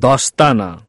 داستانه.